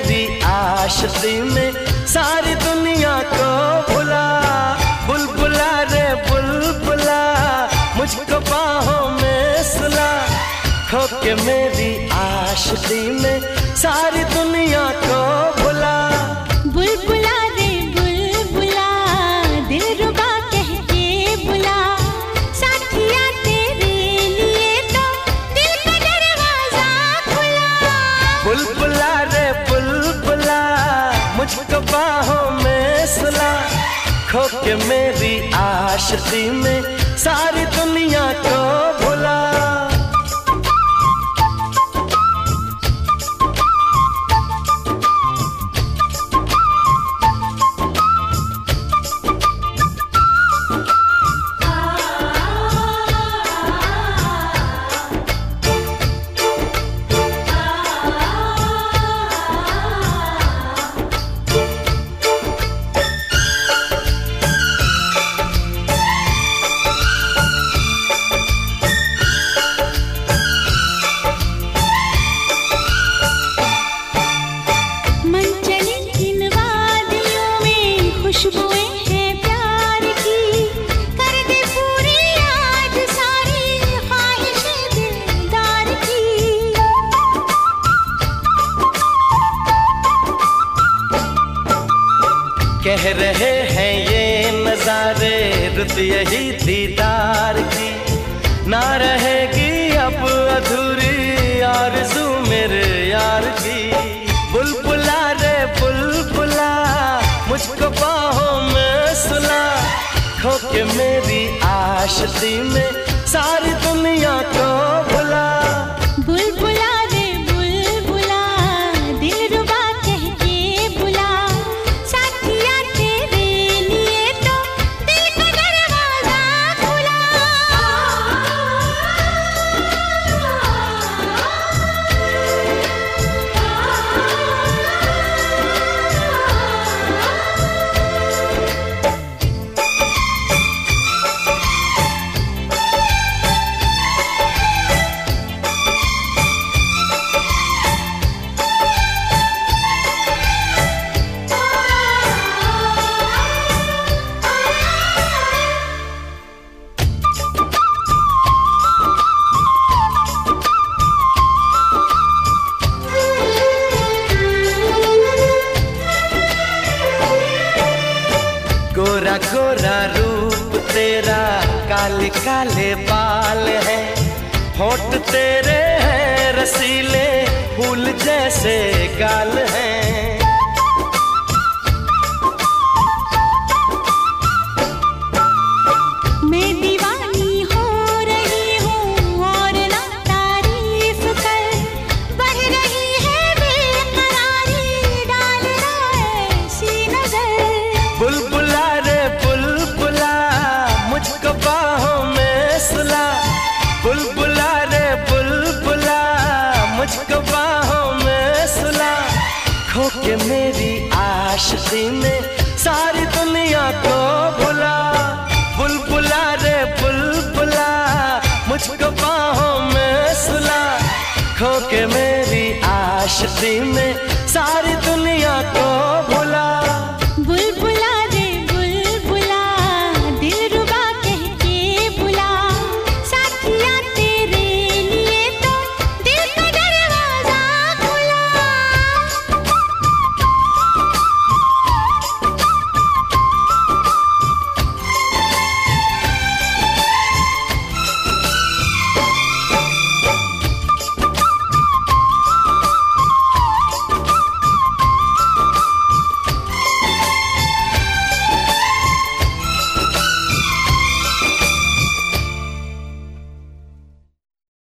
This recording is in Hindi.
आशिकी में सारी दुनिया को भुला। बुलबुला रे, बुलबुला, मुझको बाहों में सुला। खो के मेरी आशती में सारी दुनिया को भुला। बुल के मेरी आशिकी में कह रहे हैं ये नजारे रुत यही दीदार की। ना रहेगी अब अधूरी यार आरज़ू मेरे यार की। बुलबुला रे, बुलबुला, मुझको बाहों में सुला। खो के मेरी आशिकी में सारी दुनिया को गोरा गोरा रूप, तेरा काले काले बाल है। होठ तेरे हैं, रसीले फूल जैसे गाल हैं। आशिकी में सारी दुनिया को भुला। बुलबुला रे, बुलबुला, मुझको बाहों में सुला। खो के मेरी आशिकी में